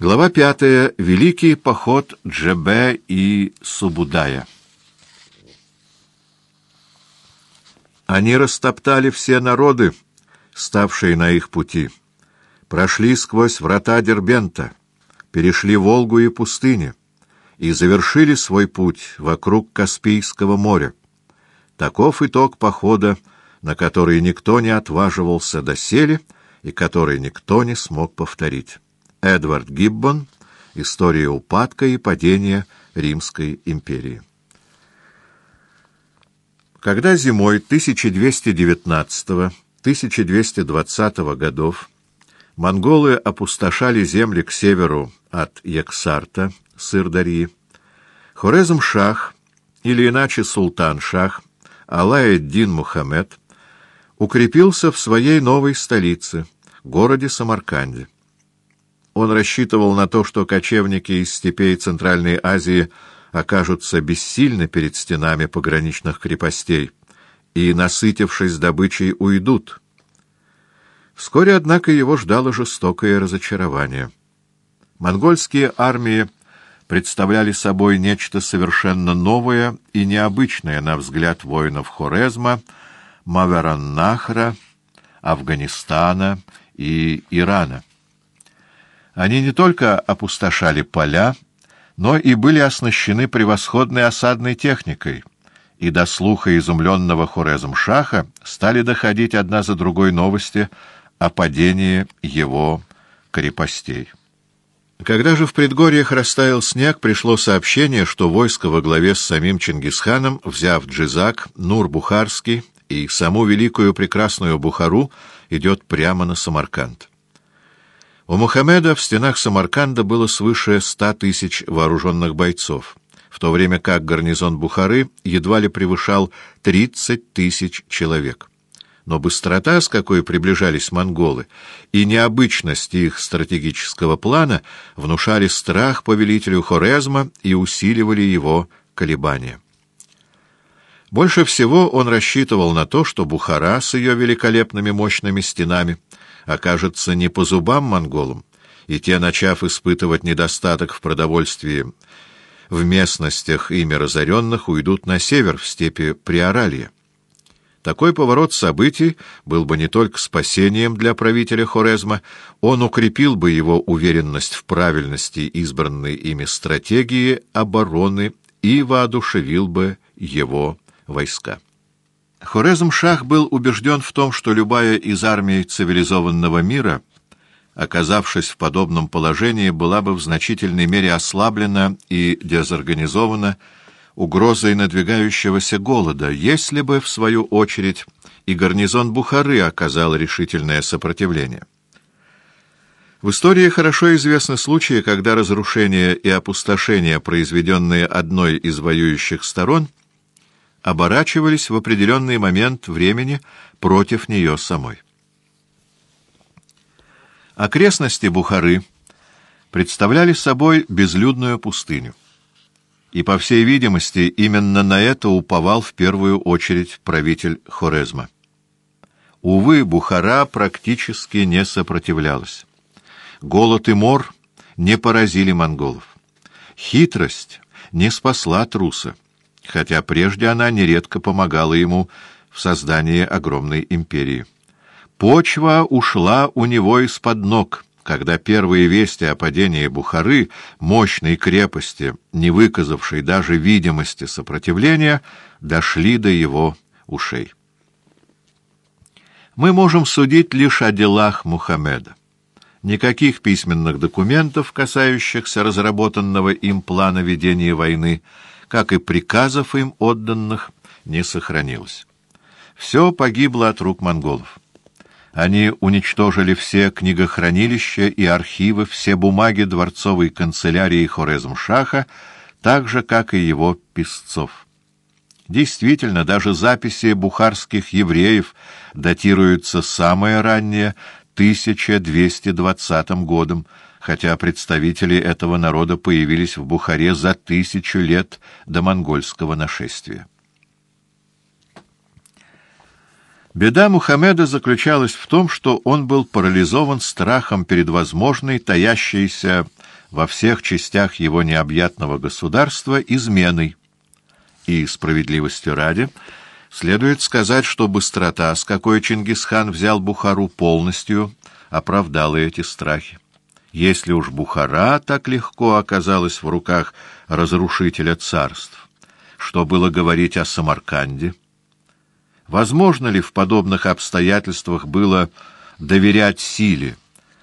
Глава пятая. Великий поход Джебе и Субудая. Они растоптали все народы, ставшие на их пути, прошли сквозь врата Дербента, перешли Волгу и пустыни и завершили свой путь вокруг Каспийского моря. Таков итог похода, на который никто не отваживался доселе и который никто не смог повторить. Эдвард Гиббон. История упадка и падения Римской империи. Когда зимой 1219-1220 годов монголы опустошали земли к северу от Яксарта, Сырдарьи, Хорезм-Шах, или иначе Султан-Шах, Алаэддин Мухаммед, укрепился в своей новой столице, городе Самарканде. Он рассчитывал на то, что кочевники из степей Центральной Азии окажутся бессильны перед стенами пограничных крепостей и, насытившись добычей, уйдут. Вскоре, однако, его ждало жестокое разочарование. Монгольские армии представляли собой нечто совершенно новое и необычное на взгляд воинов Хорезма, Мавераннахра, Афганистана и Ирана. Они не только опустошали поля, но и были оснащены превосходной осадной техникой, и до слуха изумленного Хорезом Шаха стали доходить одна за другой новости о падении его крепостей. Когда же в предгорьях растаял снег, пришло сообщение, что войско во главе с самим Чингисханом, взяв Джизак, Нур-Бухарский и саму великую прекрасную Бухару, идет прямо на Самарканд. У Мухаммеда в стенах Самарканда было свыше ста тысяч вооруженных бойцов, в то время как гарнизон Бухары едва ли превышал тридцать тысяч человек. Но быстрота, с какой приближались монголы, и необычность их стратегического плана внушали страх повелителю Хорезма и усиливали его колебания. Больше всего он рассчитывал на то, что Бухара с ее великолепными мощными стенами — окажется не по зубам монголам, и те, начав испытывать недостаток в продовольствии в местностях ими разоренных, уйдут на север, в степи Приоралья. Такой поворот событий был бы не только спасением для правителя Хорезма, он укрепил бы его уверенность в правильности избранной ими стратегии обороны и воодушевил бы его войска. Хорезм-Шах был убежден в том, что любая из армий цивилизованного мира, оказавшись в подобном положении, была бы в значительной мере ослаблена и дезорганизована угрозой надвигающегося голода, если бы, в свою очередь, и гарнизон Бухары оказал решительное сопротивление. В истории хорошо известны случаи, когда разрушение и опустошение, произведенные одной из воюющих сторон, оборачивались в определенный момент времени против нее самой. Окрестности Бухары представляли собой безлюдную пустыню. И, по всей видимости, именно на это уповал в первую очередь правитель Хорезма. Увы, Бухара практически не сопротивлялась. Голод и мор не поразили монголов. Хитрость не спасла труса хотя прежде она нередко помогала ему в создании огромной империи. Почва ушла у него из-под ног, когда первые вести о падении Бухары, мощной крепости, не выказавшей даже видимости сопротивления, дошли до его ушей. Мы можем судить лишь о делах Мухаммеда. Никаких письменных документов, касающихся разработанного им плана ведения войны, как и приказов им отданных, не сохранилось. Все погибло от рук монголов. Они уничтожили все книгохранилища и архивы, все бумаги дворцовой канцелярии Хорезм-Шаха, так же, как и его писцов. Действительно, даже записи бухарских евреев датируются самое раннее 1220 годом, хотя представители этого народа появились в Бухаре за тысячу лет до монгольского нашествия. Беда Мухаммеда заключалась в том, что он был парализован страхом перед возможной, таящейся во всех частях его необъятного государства изменой. И справедливости ради следует сказать, что быстрота, с какой Чингисхан взял Бухару полностью, оправдала эти страхи. Если уж Бухара так легко оказалась в руках разрушителя царств, что было говорить о Самарканде? Возможно ли в подобных обстоятельствах было доверять силе,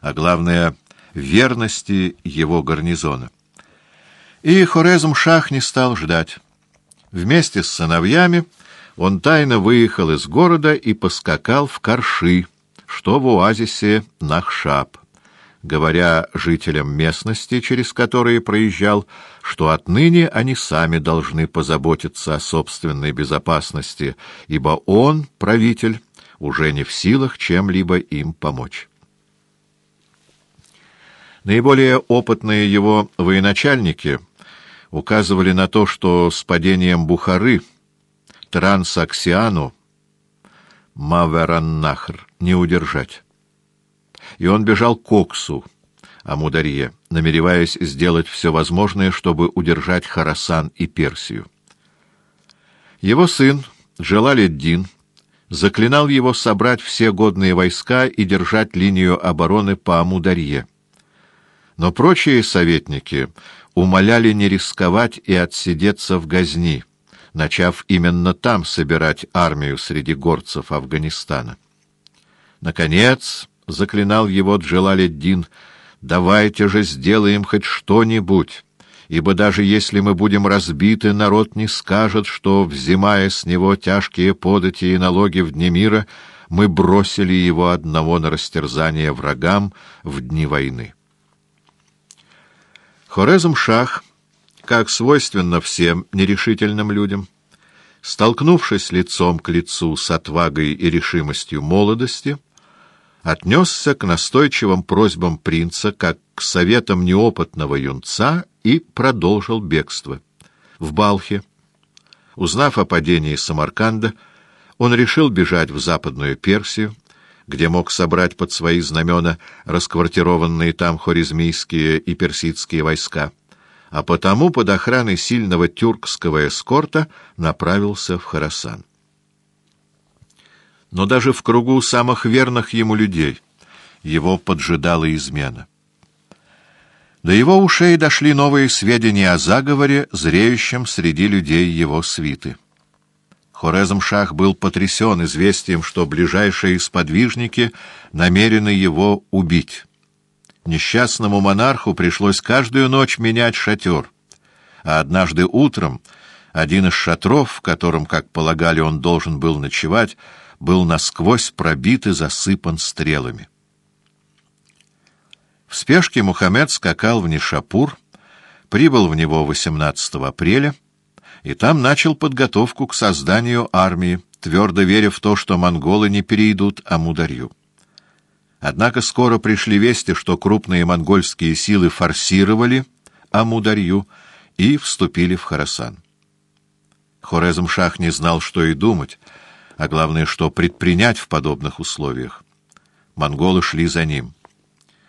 а главное — верности его гарнизона? И Хорезм-Шах не стал ждать. Вместе с сыновьями он тайно выехал из города и поскакал в Карши, что в оазисе Нахшаб говоря жителям местности, через которые проезжал, что отныне они сами должны позаботиться о собственной безопасности, ибо он, правитель, уже не в силах чем-либо им помочь. Наиболее опытные его военачальники указывали на то, что с падением Бухары Трансаксиану Мавераннахр не удержать и он бежал к Оксу, Амударье, намереваясь сделать все возможное, чтобы удержать Харасан и Персию. Его сын, Джалаледдин, заклинал его собрать все годные войска и держать линию обороны по Амударье. Но прочие советники умоляли не рисковать и отсидеться в Газни, начав именно там собирать армию среди горцев Афганистана. Наконец, — заклинал его Джалаледдин, — давайте же сделаем хоть что-нибудь, ибо даже если мы будем разбиты, народ не скажет, что, взимая с него тяжкие подати и налоги в дни мира, мы бросили его одного на растерзание врагам в дни войны. Хорезм-Шах, как свойственно всем нерешительным людям, столкнувшись лицом к лицу с отвагой и решимостью молодости, — отнесся к настойчивым просьбам принца как к советам неопытного юнца и продолжил бегство. В Балхе, узнав о падении Самарканда, он решил бежать в Западную Персию, где мог собрать под свои знамена расквартированные там хорезмийские и персидские войска, а потому под охраной сильного тюркского эскорта направился в Харасан но даже в кругу самых верных ему людей его поджидала измена. До его ушей дошли новые сведения о заговоре, зреющем среди людей его свиты. Хорезм-Шах был потрясен известием, что ближайшие сподвижники намерены его убить. Несчастному монарху пришлось каждую ночь менять шатер, а однажды утром один из шатров, в котором, как полагали, он должен был ночевать, был насквозь пробит и засыпан стрелами. В спешке Мухаммед скакал в Нишапур, прибыл в него 18 апреля и там начал подготовку к созданию армии, твердо веря в то, что монголы не перейдут Амударью. Однако скоро пришли вести, что крупные монгольские силы форсировали Амударью и вступили в Харасан. Хорезм-Шах не знал, что и думать, а главное, что предпринять в подобных условиях. Монголы шли за ним.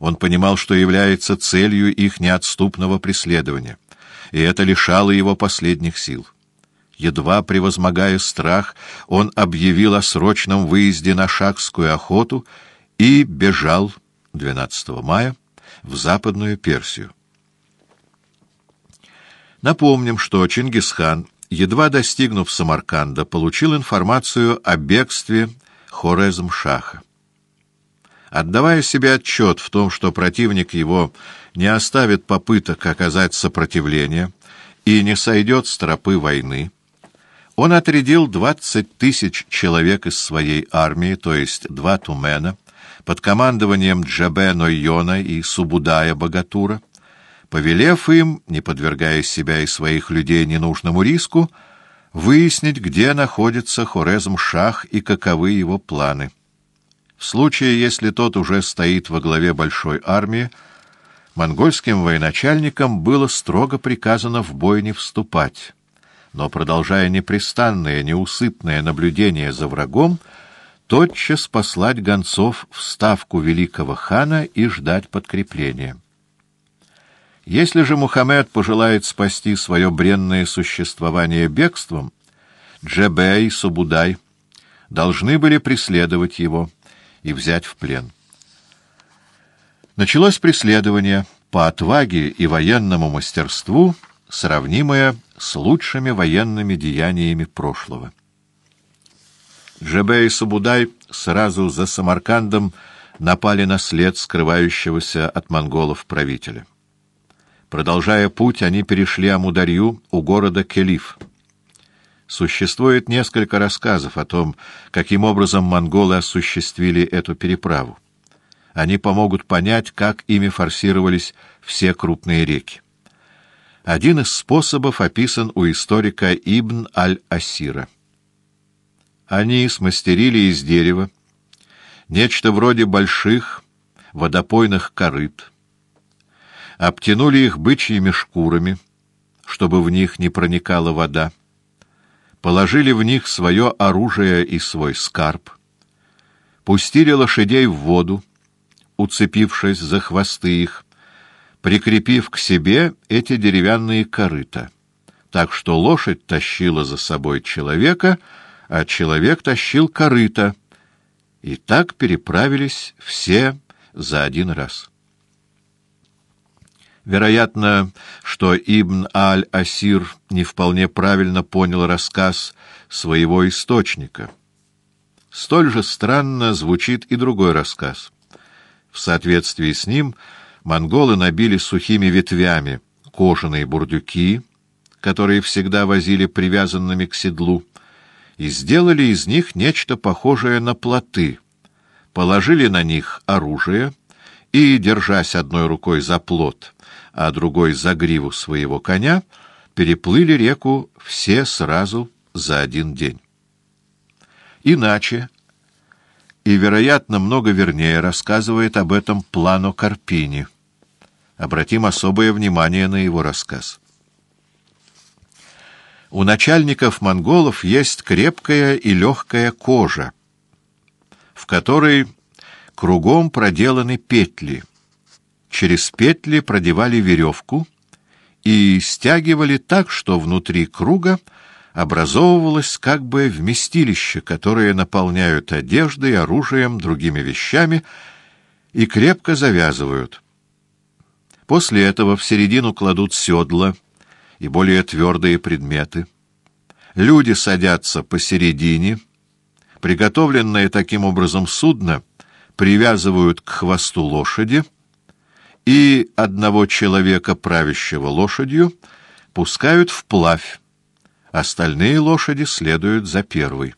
Он понимал, что является целью их неотступного преследования, и это лишало его последних сил. Едва превозмогая страх, он объявил о срочном выезде на шахскую охоту и бежал 12 мая в Западную Персию. Напомним, что Чингисхан едва достигнув Самарканда, получил информацию о бегстве Хорезм-Шаха. Отдавая себе отчет в том, что противник его не оставит попыток оказать сопротивление и не сойдет с тропы войны, он отрядил двадцать тысяч человек из своей армии, то есть два тумена, под командованием Джабе Нойона и Субудая Богатура, повелев им, не подвергая себя и своих людей ненужному риску, выяснить, где находится Хорезм-Шах и каковы его планы. В случае, если тот уже стоит во главе большой армии, монгольским военачальникам было строго приказано в бой не вступать, но, продолжая непрестанное, неусыпное наблюдение за врагом, тотчас послать гонцов в ставку великого хана и ждать подкрепления. Если же Мухаммед пожелает спасти свое бренное существование бегством, Джебе и Субудай должны были преследовать его и взять в плен. Началось преследование по отваге и военному мастерству, сравнимое с лучшими военными деяниями прошлого. Джебе и Субудай сразу за Самаркандом напали на след скрывающегося от монголов правителя. Продолжая путь, они перешли Амударью у города Келиф. Существует несколько рассказов о том, каким образом монголы осуществили эту переправу. Они помогут понять, как ими форсировались все крупные реки. Один из способов описан у историка Ибн аль-Асира. Они смастерили из дерева нечто вроде больших водопойных корыт, обтянули их бычьими шкурами, чтобы в них не проникала вода, положили в них свое оружие и свой скарб, пустили лошадей в воду, уцепившись за хвосты их, прикрепив к себе эти деревянные корыта, так что лошадь тащила за собой человека, а человек тащил корыто, и так переправились все за один раз. Вероятно, что Ибн Аль-Асир не вполне правильно понял рассказ своего источника. Столь же странно звучит и другой рассказ. В соответствии с ним монголы набили сухими ветвями кожаные бурдюки, которые всегда возили привязанными к седлу, и сделали из них нечто похожее на плоты, положили на них оружие и, держась одной рукой за плот, а другой за гриву своего коня, переплыли реку все сразу за один день. Иначе, и, вероятно, много вернее рассказывает об этом Плано Карпини. Обратим особое внимание на его рассказ. У начальников монголов есть крепкая и легкая кожа, в которой кругом проделаны петли — через петли продевали веревку и стягивали так, что внутри круга образовывалось как бы вместилище, которое наполняют одеждой, оружием, другими вещами и крепко завязывают. После этого в середину кладут седла и более твердые предметы. Люди садятся посередине, приготовленное таким образом судно привязывают к хвосту лошади — и одного человека, правящего лошадью, пускают вплавь, остальные лошади следуют за первой.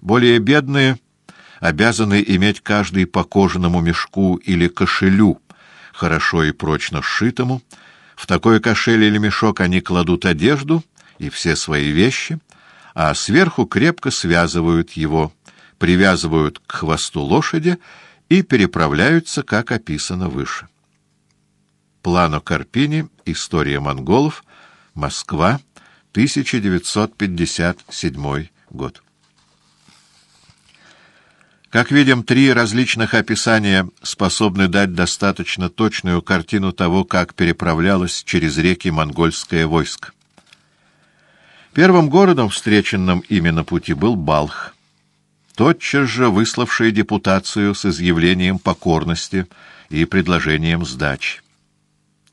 Более бедные обязаны иметь каждый по кожаному мешку или кошелю, хорошо и прочно сшитому. В такой кошель или мешок они кладут одежду и все свои вещи, а сверху крепко связывают его, привязывают к хвосту лошади и переправляются, как описано выше. Плано Карпини. История монголов. Москва. 1957 год. Как видим, три различных описания способны дать достаточно точную картину того, как переправлялось через реки монгольское войско. Первым городом, встреченным ими на пути, был Балх тотчас же выславший депутацию с изъявлением покорности и предложением сдачи.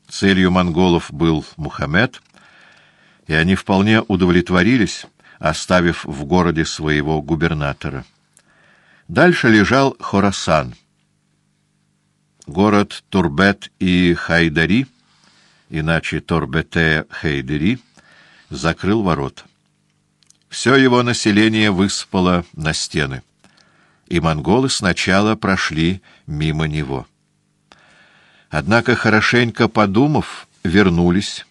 Целью монголов был Мухаммед, и они вполне удовлетворились, оставив в городе своего губернатора. Дальше лежал Хорасан. Город Турбет и Хайдари, иначе Торбете-Хайдари, закрыл ворота. Все его население выспало на стены, и монголы сначала прошли мимо него. Однако, хорошенько подумав, вернулись,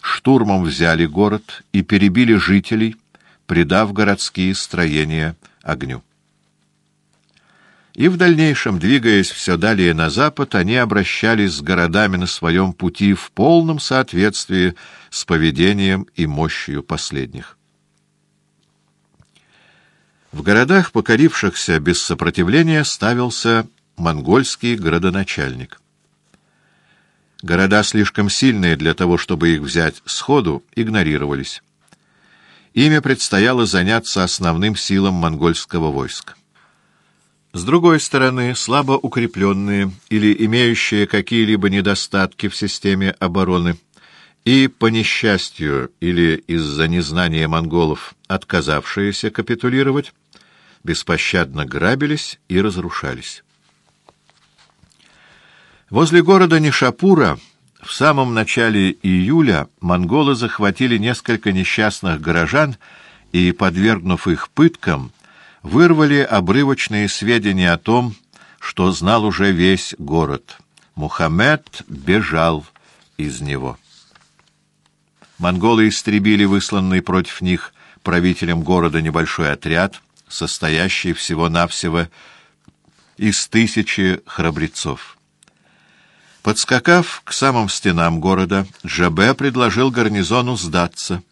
штурмом взяли город и перебили жителей, придав городские строения огню. И в дальнейшем, двигаясь все далее на запад, они обращались с городами на своем пути в полном соответствии с поведением и мощью последних. В городах, покорившихся без сопротивления, ставился монгольский градоначальник. Города слишком сильные для того, чтобы их взять сходу, игнорировались. Ими предстояло заняться основным силам монгольского войска. С другой стороны, слабо укрепленные или имеющие какие-либо недостатки в системе обороны и, по несчастью или из-за незнания монголов, отказавшиеся капитулировать, беспощадно грабились и разрушались. Возле города Нишапура в самом начале июля монголы захватили несколько несчастных горожан и, подвергнув их пыткам, вырвали обрывочные сведения о том, что знал уже весь город. Мухаммед бежал из него. Монголы истребили высланный против них правителем города небольшой отряд, состоящий всего-навсего из тысячи храбрецов. Подскакав к самым стенам города, Джабе предложил гарнизону сдаться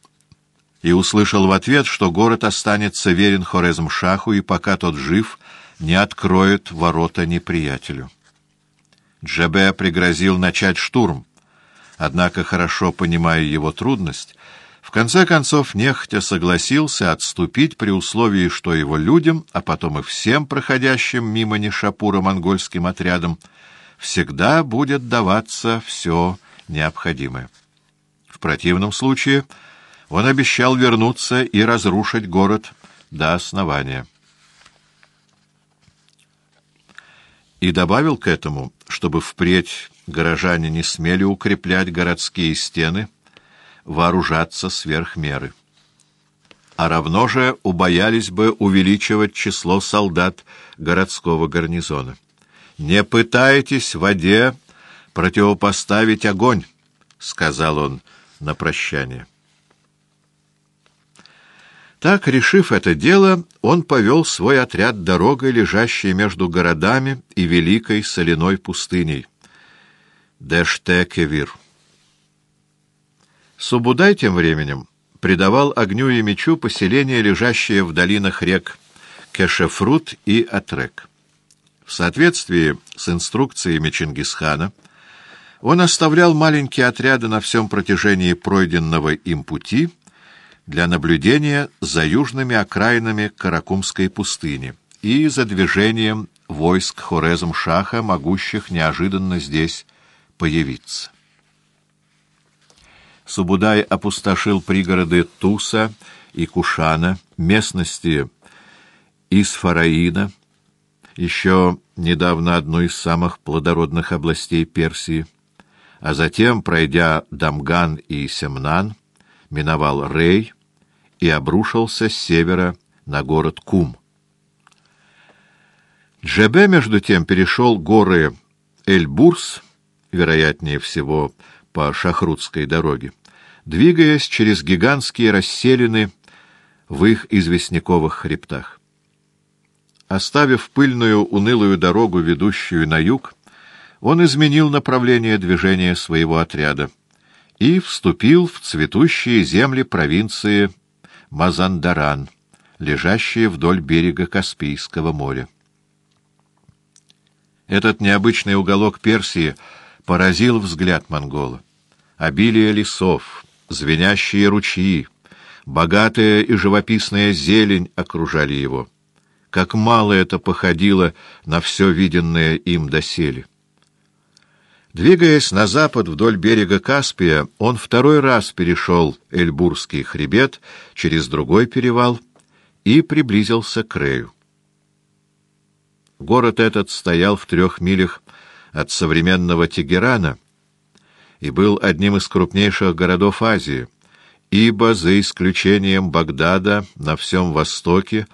и услышал в ответ, что город останется верен Хорезм-Шаху и пока тот жив, не откроет ворота неприятелю. Джабе пригрозил начать штурм, однако, хорошо понимая его трудность, в конце концов нехотя согласился отступить при условии, что его людям, а потом и всем проходящим мимо Нишапура монгольским отрядам, всегда будет даваться все необходимое. В противном случае он обещал вернуться и разрушить город до основания. И добавил к этому, чтобы впредь горожане не смели укреплять городские стены, вооружаться сверх меры. А равно же убоялись бы увеличивать число солдат городского гарнизона. «Не пытайтесь в воде противопоставить огонь», — сказал он на прощание. Так, решив это дело, он повел свой отряд дорогой, лежащей между городами и великой соляной пустыней. Дештекевир. Субудай тем временем придавал огню и мечу поселение, лежащее в долинах рек Кешефрут и Атрек. В соответствии с инструкциями Чингисхана, он оставлял маленькие отряды на всем протяжении пройденного им пути для наблюдения за южными окраинами Каракумской пустыни и за движением войск Хорезм-Шаха, могущих неожиданно здесь появиться. Субудай опустошил пригороды Туса и Кушана, местности Исфараина, еще недавно одну из самых плодородных областей Персии, а затем, пройдя Дамган и Семнан, миновал Рей и обрушился с севера на город Кум. Джебе, между тем, перешел горы Эльбурс, вероятнее всего, по Шахрутской дороге, двигаясь через гигантские расселины в их известняковых хребтах. Оставив пыльную, унылую дорогу, ведущую на юг, он изменил направление движения своего отряда и вступил в цветущие земли провинции Мазандаран, лежащие вдоль берега Каспийского моря. Этот необычный уголок Персии поразил взгляд монгола. Обилие лесов, звенящие ручьи, богатая и живописная зелень окружали его как мало это походило на все виденное им доселе. Двигаясь на запад вдоль берега Каспия, он второй раз перешел Эльбурский хребет через другой перевал и приблизился к Рею. Город этот стоял в трех милях от современного Тегерана и был одним из крупнейших городов Азии, ибо, за исключением Багдада, на всем востоке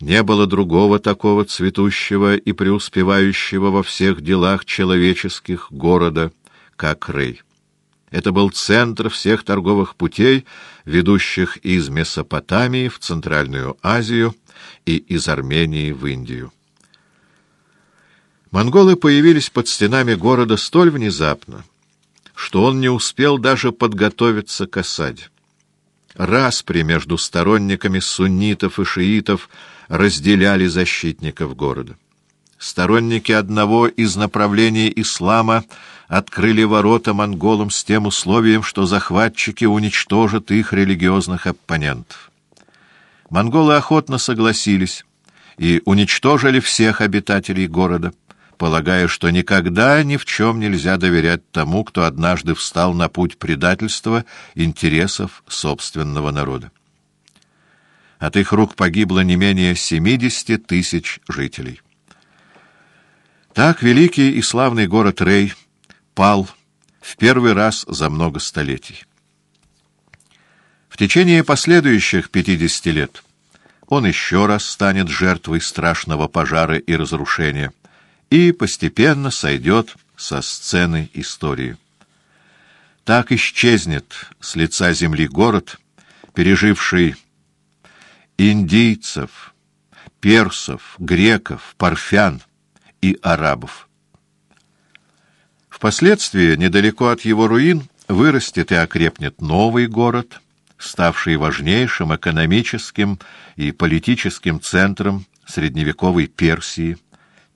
не было другого такого цветущего и преуспевающего во всех делах человеческих города, как Рей. Это был центр всех торговых путей, ведущих из Месопотамии в Центральную Азию и из Армении в Индию. Монголы появились под стенами города столь внезапно, что он не успел даже подготовиться к осаде. Распри между сторонниками суннитов и шиитов – разделяли защитников города. Сторонники одного из направлений ислама открыли ворота монголам с тем условием, что захватчики уничтожат их религиозных оппонентов. Монголы охотно согласились и уничтожили всех обитателей города, полагая, что никогда ни в чем нельзя доверять тому, кто однажды встал на путь предательства интересов собственного народа. От их рук погибло не менее 70 тысяч жителей. Так великий и славный город Рей пал в первый раз за много столетий. В течение последующих 50 лет он еще раз станет жертвой страшного пожара и разрушения и постепенно сойдет со сцены истории. Так исчезнет с лица земли город, переживший индийцев, персов, греков, парфян и арабов. Впоследствии, недалеко от его руин, вырастет и окрепнет новый город, ставший важнейшим экономическим и политическим центром средневековой Персии,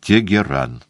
Тегеран.